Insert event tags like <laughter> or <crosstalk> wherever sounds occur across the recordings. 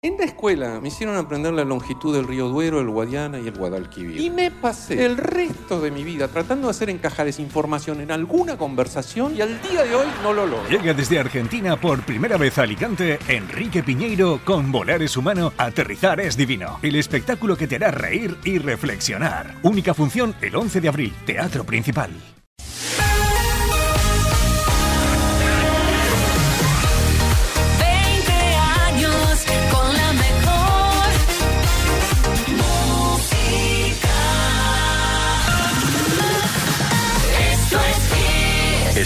En la escuela me hicieron aprender la longitud del río Duero, el Guadiana y el Guadalquivir. Y me pasé el resto de mi vida tratando de hacer encajar esa información en alguna conversación y al día de hoy no lo logro. Llega desde Argentina por primera vez a Alicante Enrique Piñeiro con Volar es humano, aterrizar es divino. El espectáculo que te hará reír y reflexionar. Única función el 11 de abril, Teatro Principal.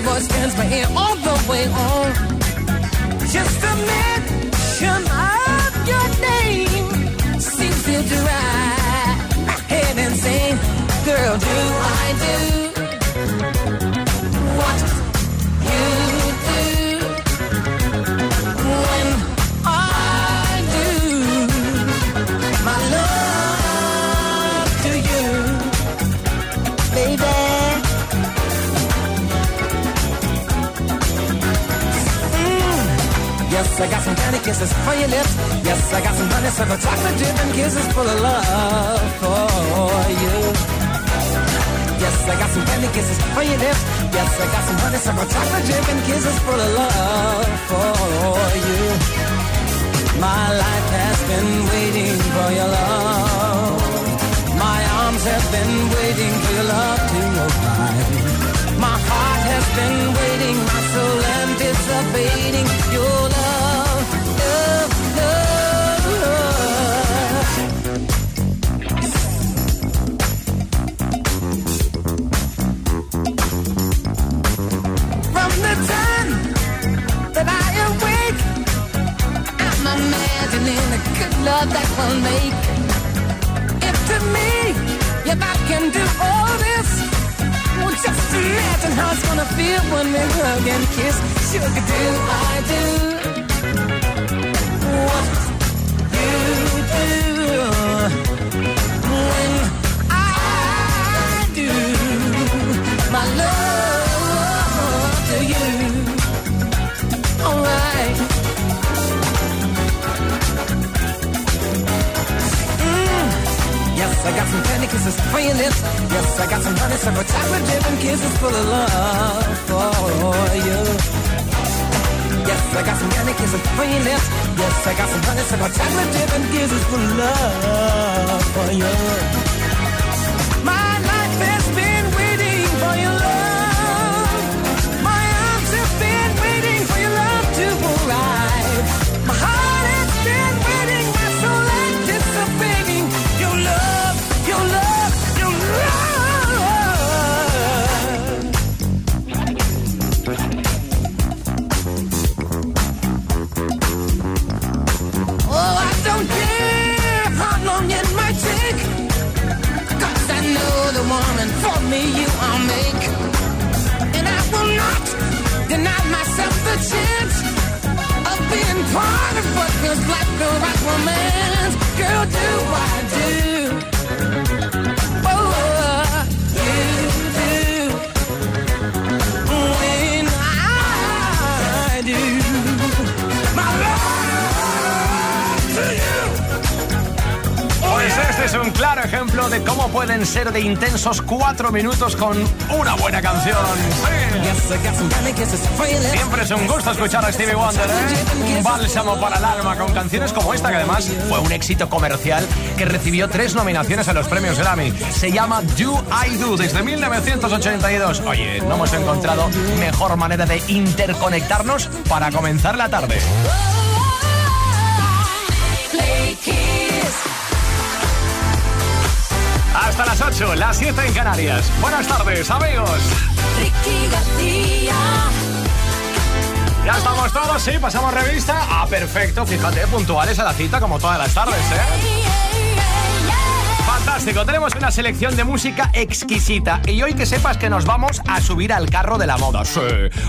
Voice turns my ear all the way on. Just a mention I got some candy kisses for your lips. Yes, I got some honeysuckle chocolate dip kisses full of love for you. Yes, I got some candy kisses for your lips. Yes, I got some honeysuckle chocolate and kisses full of love for you. My life has been waiting for your love. My arms have been waiting for your love to arrive. My heart has been waiting, my soul anticipating your love, imagining the good love that we'll make. If to me, if I can do all this, well, just imagine how it's gonna feel when we hug and kiss. Sugar, do I do kisses for your lips. Yes, I got some honeysuckle chocolate dip and kisses full of love for you. Yes, I got some candy kisses for your lips. Yes, I got some honeysuckle chocolate dip and kisses full of love for you. Like a right romance. Girl, do I do? Oh, you do. When I do. My love to you. Pues este es un claro ejemplo de cómo pueden ser de intensos cuatro minutos con una buena canción. Sí. Siempre es un gusto escuchar a Stevie Wonder, ¿eh? Un bálsamo para el alma con canciones como esta, que además fue un éxito comercial que recibió tres nominaciones a los premios Grammy. Se llama Do I Do desde 1982. Oye, no hemos encontrado mejor manera de interconectarnos para comenzar la tarde. Hasta las 8, las 7 en Canarias. Buenas tardes, amigos. Ricky García. Ya estamos todos, sí, pasamos revista. Ah, perfecto, fíjate, puntuales a la cita como todas las tardes, ¿eh? Fantástico, tenemos una selección de música exquisita y hoy que sepas que nos vamos a subir al carro de la moda. Sí.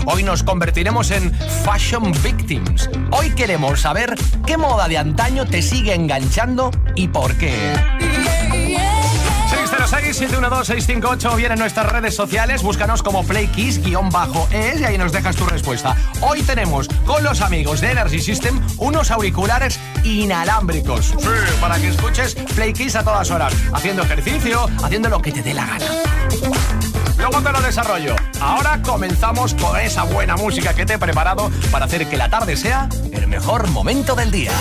Hoy nos convertiremos en fashion victims. Hoy queremos saber qué moda de antaño te sigue enganchando y por qué. 606-712-658 viene en nuestras redes sociales. Búscanos como PlayKiss-es y ahí nos dejas tu respuesta. Hoy tenemos con los amigos de Energy System unos auriculares inalámbricos. Sí, para que escuches PlayKiss a todas horas, haciendo ejercicio, haciendo lo que te dé la gana. Luego te lo desarrollo. Ahora comenzamos con esa buena música que te he preparado para hacer que la tarde sea el mejor momento del día.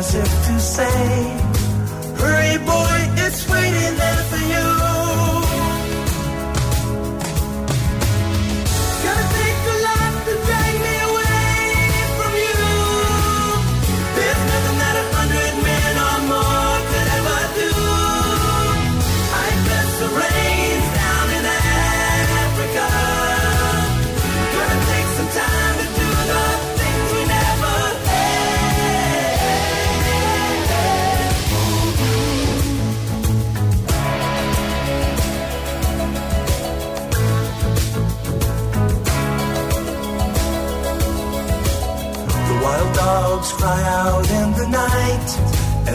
As if to say, Hurry, boy,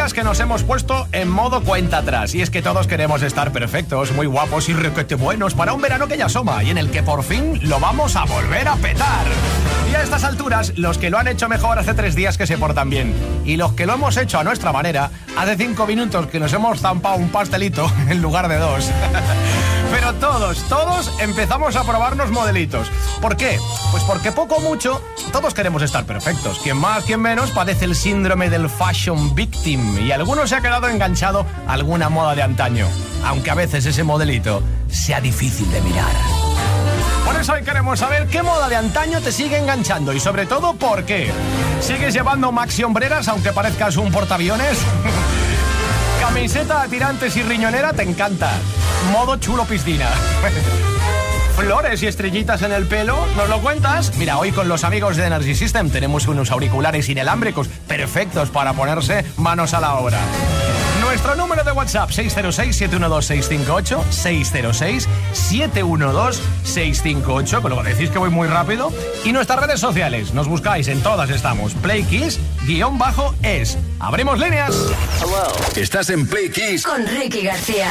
Que nos hemos puesto en modo cuenta atrás. Y es que todos queremos estar perfectos, muy guapos y requete buenos para un verano que ya asoma y en el que por fin lo vamos a volver a petar. Y a estas alturas, los que lo han hecho mejor hace tres días que se portan bien. Y los que lo hemos hecho a nuestra manera, hace cinco minutos que nos hemos zampado un pastelito <laughs> en lugar de dos. Pero todos, todos empezamos a probarnos modelitos. ¿Por qué? Pues porque poco o mucho todos queremos estar perfectos. Quien más, quien menos padece el síndrome del fashion victim y alguno se ha quedado enganchado a alguna moda de antaño. Aunque a veces ese modelito sea difícil de mirar. Por eso hoy queremos saber qué moda de antaño te sigue enganchando y sobre todo por qué. ¿Sigues llevando maxi hombreras aunque parezcas un portaaviones? <laughs> Camiseta a tirantes y riñonera te encanta. Modo chulo piscina. <laughs> Flores y estrellitas en el pelo, ¿nos lo cuentas? Mira, hoy con los amigos de Energy System tenemos unos auriculares inalámbricos perfectos para ponerse manos a la obra. Nuestro número de WhatsApp 606-712-658 606-712-658 Con lo que decís que voy muy rápido. Y nuestras redes sociales, nos buscáis en todas estamos. Play Kiss, guion bajo es. Abrimos líneas. Estás en Play Kiss. Con Ricky García.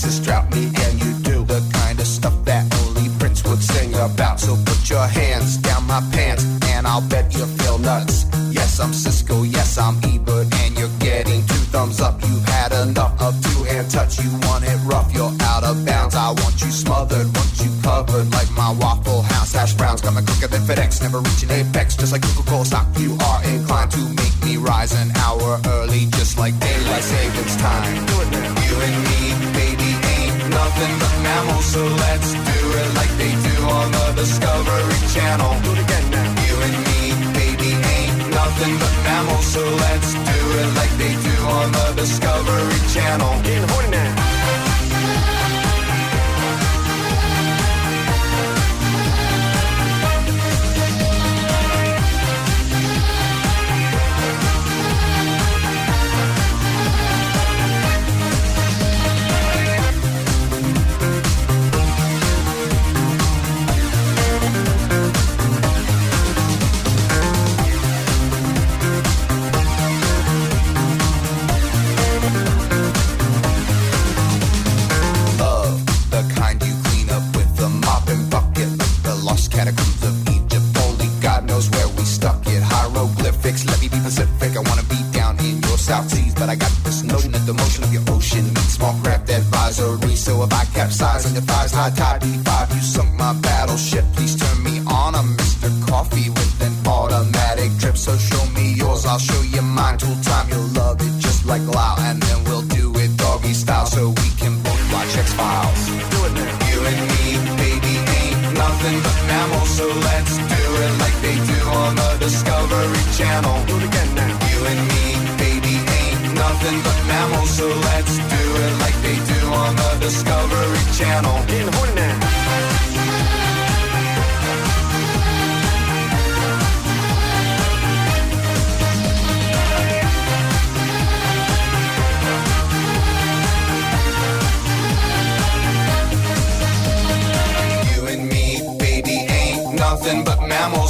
Texas drought me battleship. Please turn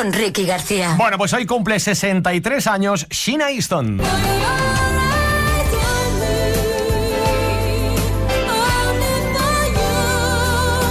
Con Ricky García. Bueno, pues hoy cumple 63 años Sheena Easton.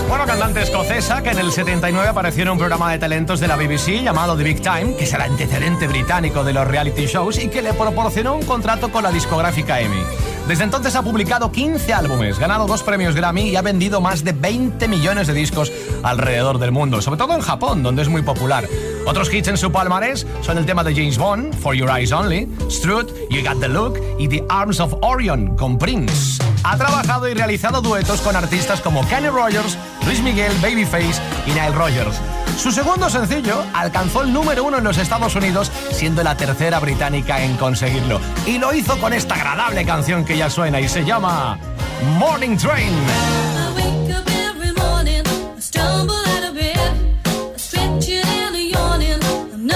Bueno, cantante escocesa que en el 79 apareció en un programa de talentos de la BBC llamado The Big Time, que es el antecedente británico de los reality shows y que le proporcionó un contrato con la discográfica EMI. Desde entonces ha publicado 15 álbumes, ganado dos premios Grammy y ha vendido más de 20 millones de discos alrededor del mundo, sobre todo en Japón, donde es muy popular. Otros hits en su palmarés son el tema de James Bond, For Your Eyes Only, Strut, You Got the Look y The Arms of Orion con Prince. Ha trabajado y realizado duetos con artistas como Kenny Rogers, Luis Miguel, Babyface y Nile Rogers. Su segundo sencillo alcanzó el número uno en los Estados Unidos, siendo la tercera británica en conseguirlo. Y lo hizo con esta agradable canción que ya suena y se llama Morning Train.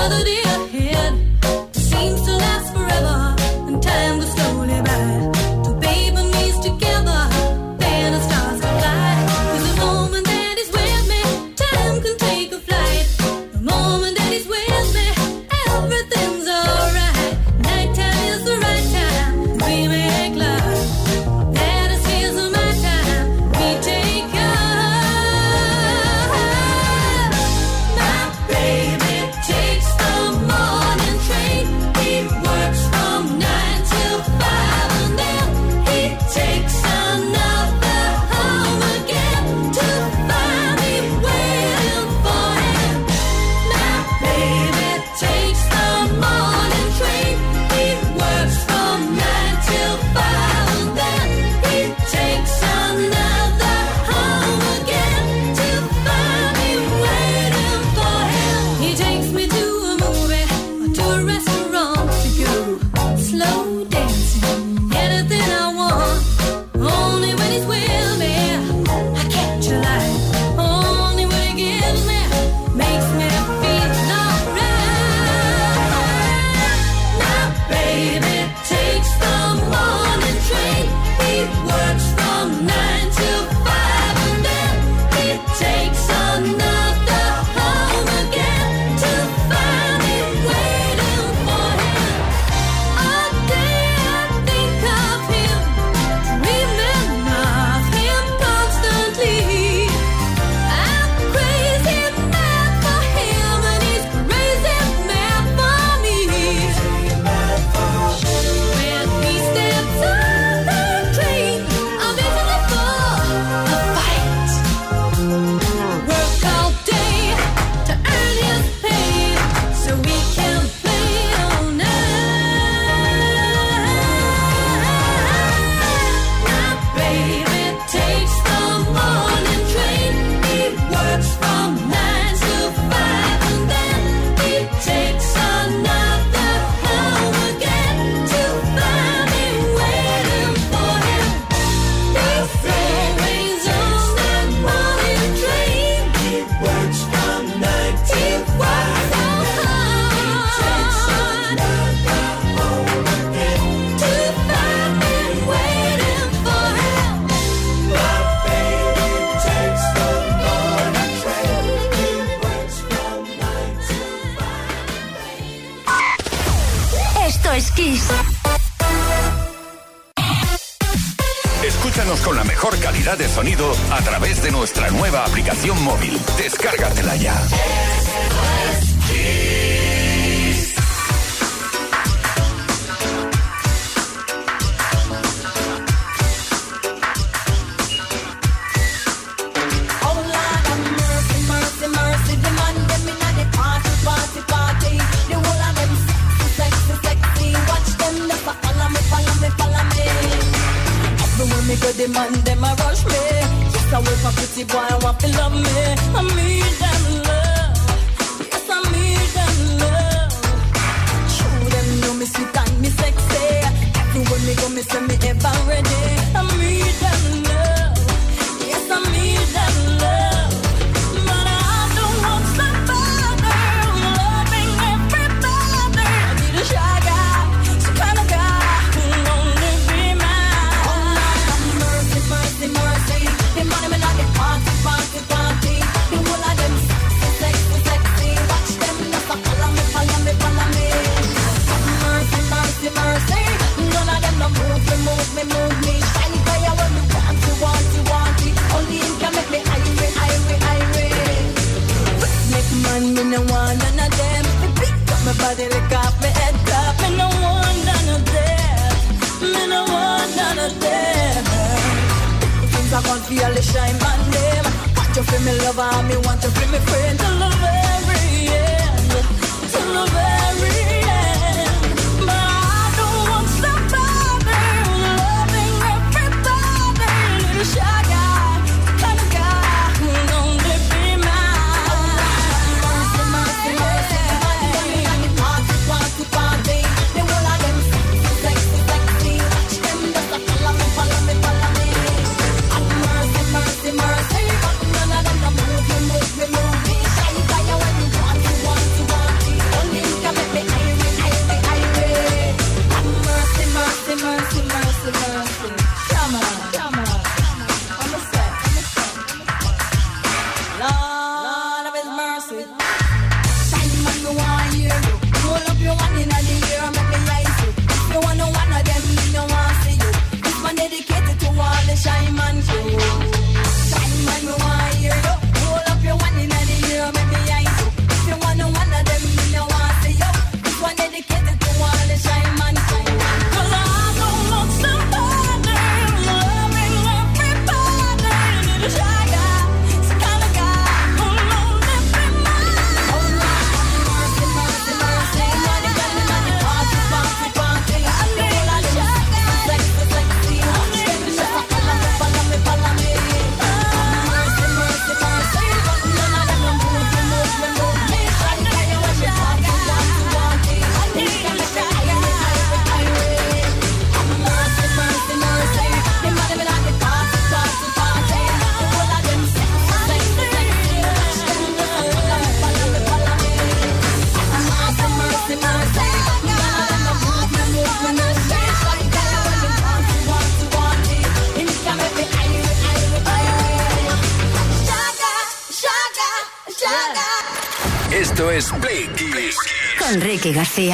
melody feel the shine my name. Want you for me lover, me want you feel me friend. Enrique García.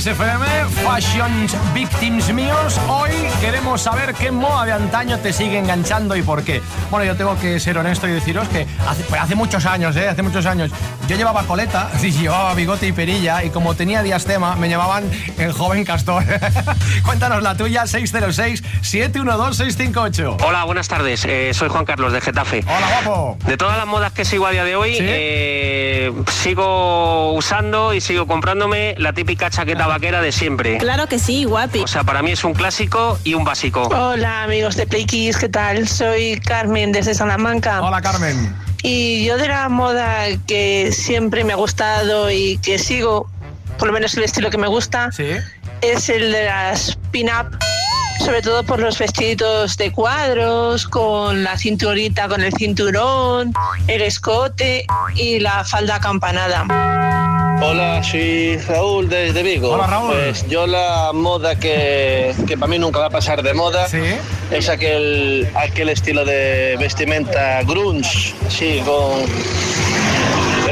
5 de Fashion Victims míos. Hoy queremos saber qué moda de antaño te sigue enganchando y por qué. Bueno, yo tengo que ser honesto y deciros que hace, pues hace muchos años, ¿eh? Hace muchos años. Yo llevaba coleta, <laughs> sí, llevaba bigote y perilla y como tenía diastema, me llamaban el joven castor. <laughs> Cuéntanos la tuya, 606-712-658. Hola, buenas tardes. Eh, soy Juan Carlos de Getafe. Hola, guapo. De todas las modas que sigo a día de hoy, ¿Sí? eh, sigo usando y sigo comprándome la típica chaqueta vaquera de siempre. Claro que sí, guapi. O sea, para mí es un clásico y un básico. Hola amigos de Play Kiss, ¿qué tal? Soy Carmen desde Salamanca. Hola, Carmen. Y yo de la moda que siempre me ha gustado y que sigo, por lo menos el estilo que me gusta, Sí. es el de las pin-up. Sobre todo por los vestiditos de cuadros, con la cinturita, con el cinturón, el escote y la falda acampanada. Hola, soy Raúl desde Vigo. Hola, Raúl. Pues yo la moda que, que para mí nunca va a pasar de moda Sí. es aquel, aquel estilo de vestimenta grunge, así con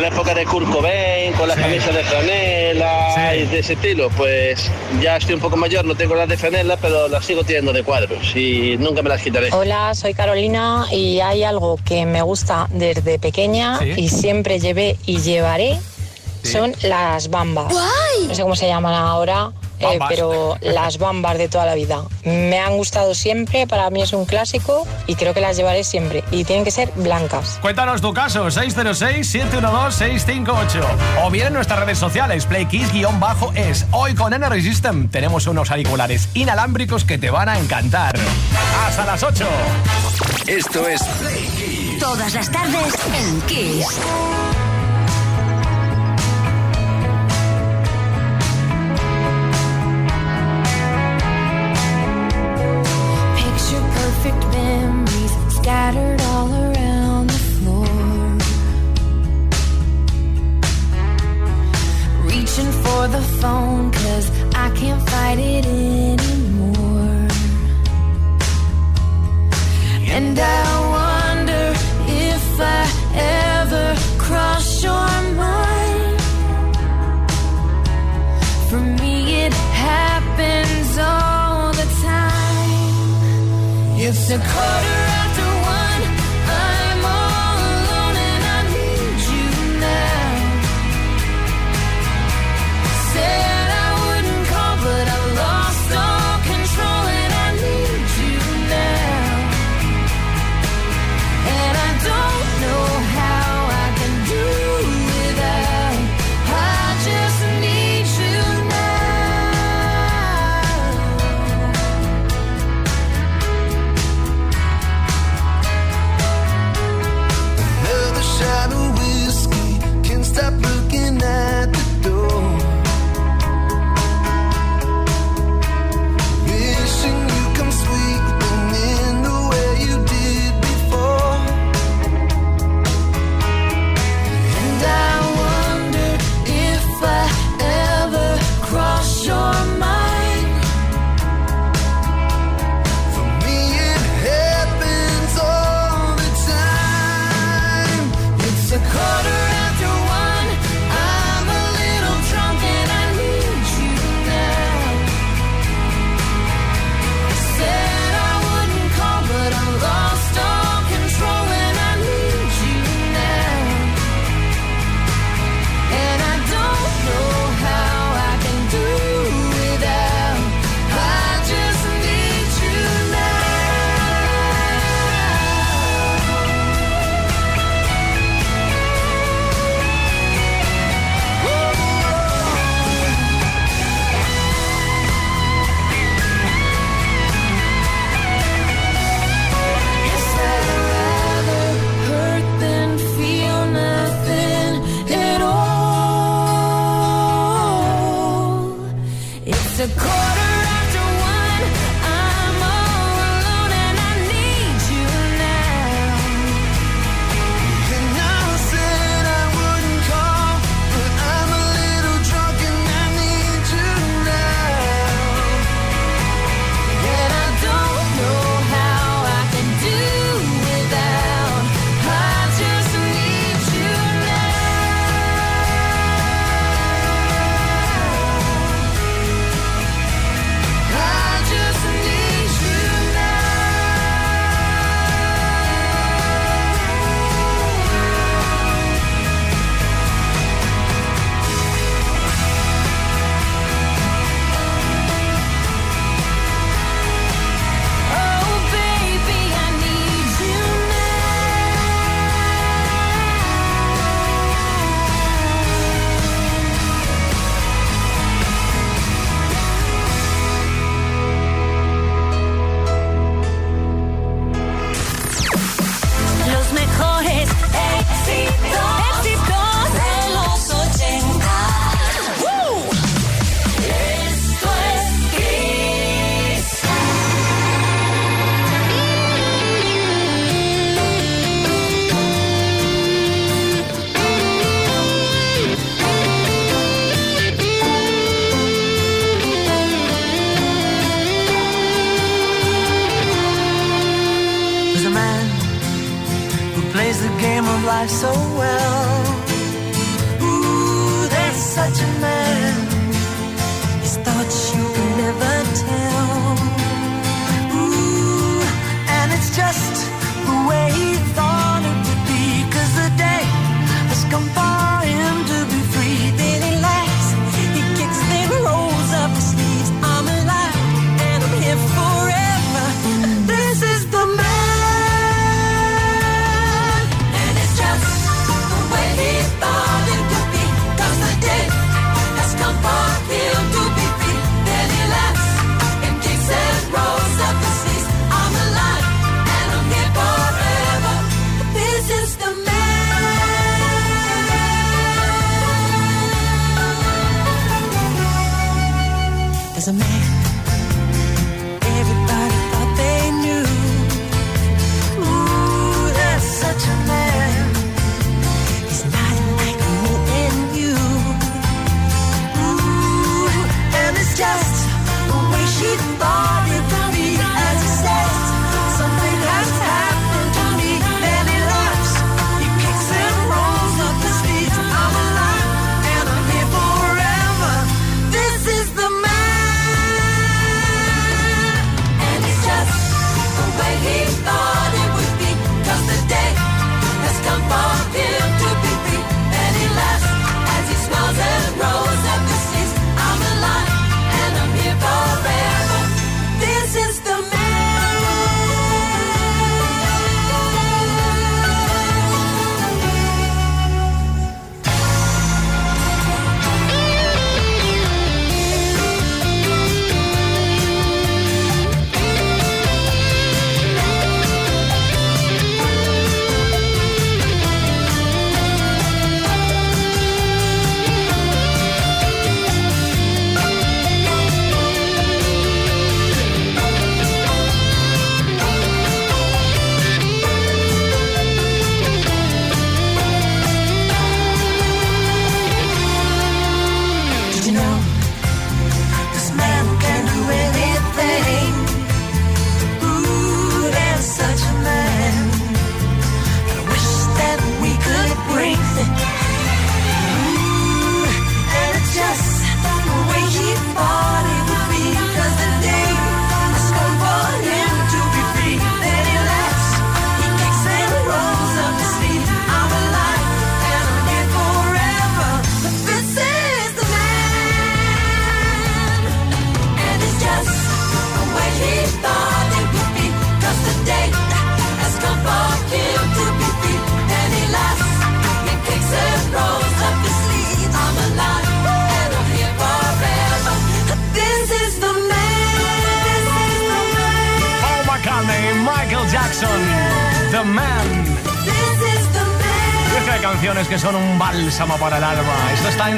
la época de Kurt Cobain, con las Sí. camisas de franela Sí. y de ese estilo. Pues ya estoy un poco mayor, no tengo las de franela, pero las sigo teniendo de cuadros y nunca me las quitaré. Hola, soy Carolina y hay algo que me gusta desde pequeña Sí. y siempre llevé y llevaré. Sí. Son las bambas. No sé cómo se llaman ahora, eh, pero las bambas de toda la vida. Me han gustado siempre, para mí es un clásico y creo que las llevaré siempre. Y tienen que ser blancas. Cuéntanos tu caso, 606-712-658. O bien en nuestras redes sociales, PlayKiss-es. Hoy con Energy System tenemos unos auriculares inalámbricos que te van a encantar. Hasta las 8. Esto es Play Kiss. Todas las tardes en Kiss.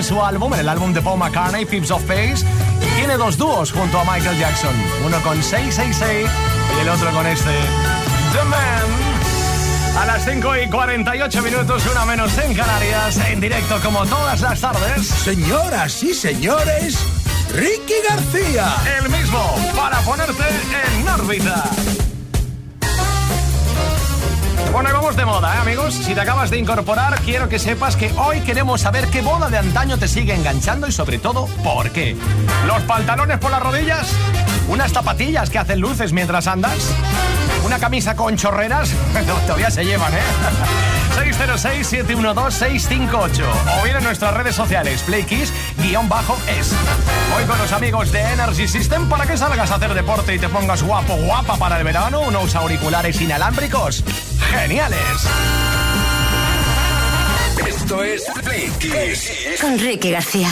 en su álbum, el álbum de Paul McCartney, Pips of Pace, tiene dos dúos junto a Michael Jackson, uno con 666 y el otro con este, The Man. A las 5 y 48 minutos, una menos en Canarias, en directo como todas las tardes. Señoras y señores, Ricky García. El mismo, para ponerte en órbita. Bueno, vamos de moda, ¿eh, amigos? Si te acabas de incorporar, quiero que sepas que hoy queremos saber qué boda de antaño te sigue enganchando y sobre todo, ¿por qué? ¿Los pantalones por las rodillas? ¿Unas zapatillas que hacen luces mientras andas? ¿Una camisa con chorreras? <laughs> todavía se llevan, ¿eh? 606-712-658. O bien en nuestras redes sociales, playkiss-es. Hoy con los amigos de Energy System para que salgas a hacer deporte y te pongas guapo, guapa para el verano, unos auriculares inalámbricos. ¡Geniales! Esto es Play Kiss. Con Ricky García.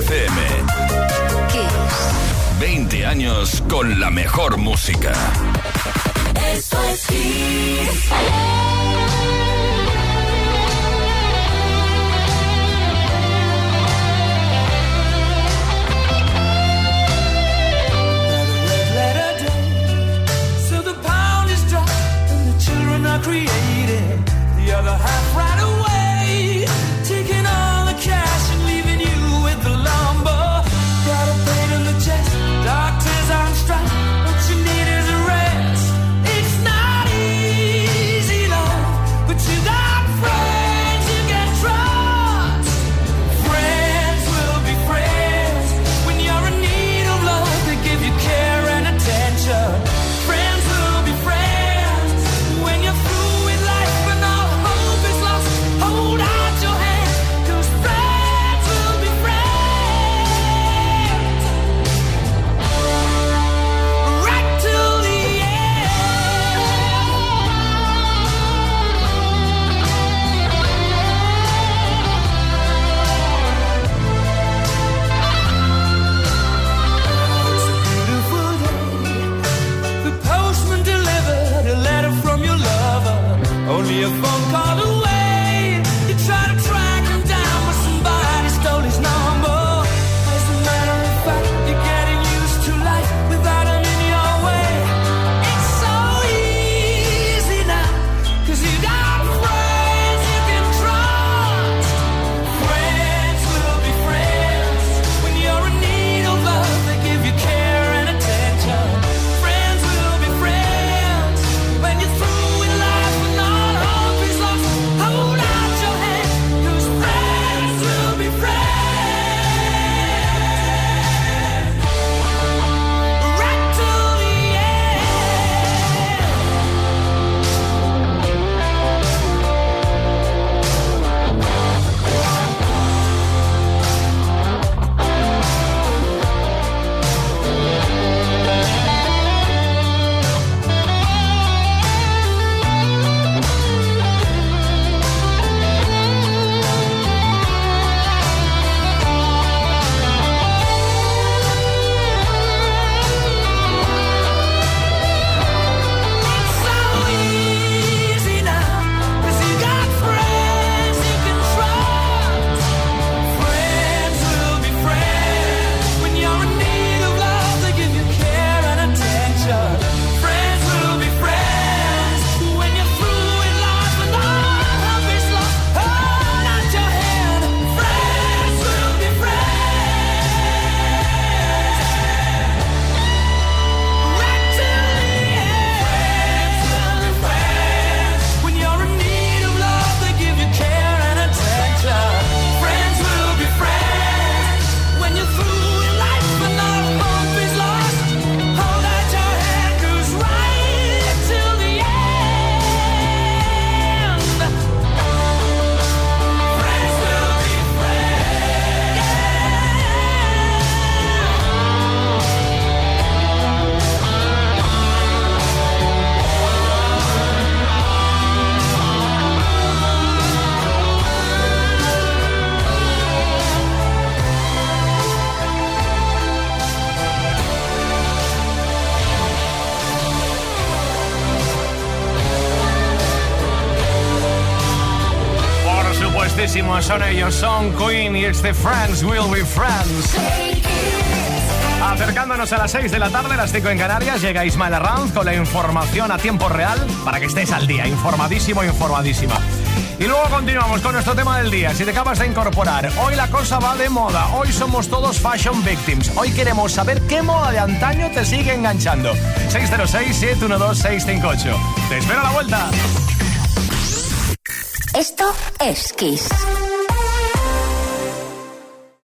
FM. Kiss. 20 años con la mejor música. Eso es Kiss. Created the other half right. Conocidísimos son ellos, son Queen y este Friends Will Be Friends. Acercándonos a las 6 de la tarde, las 5 en Canarias, llega Ismael Arranz con la información a tiempo real para que estés al día, informadísimo, informadísima. Y luego continuamos con nuestro tema del día. Si te acabas de incorporar, hoy la cosa va de moda. Hoy somos todos fashion victims. Hoy queremos saber qué moda de antaño te sigue enganchando. 606-712-658. Te espero a la vuelta. Esto es Kiss.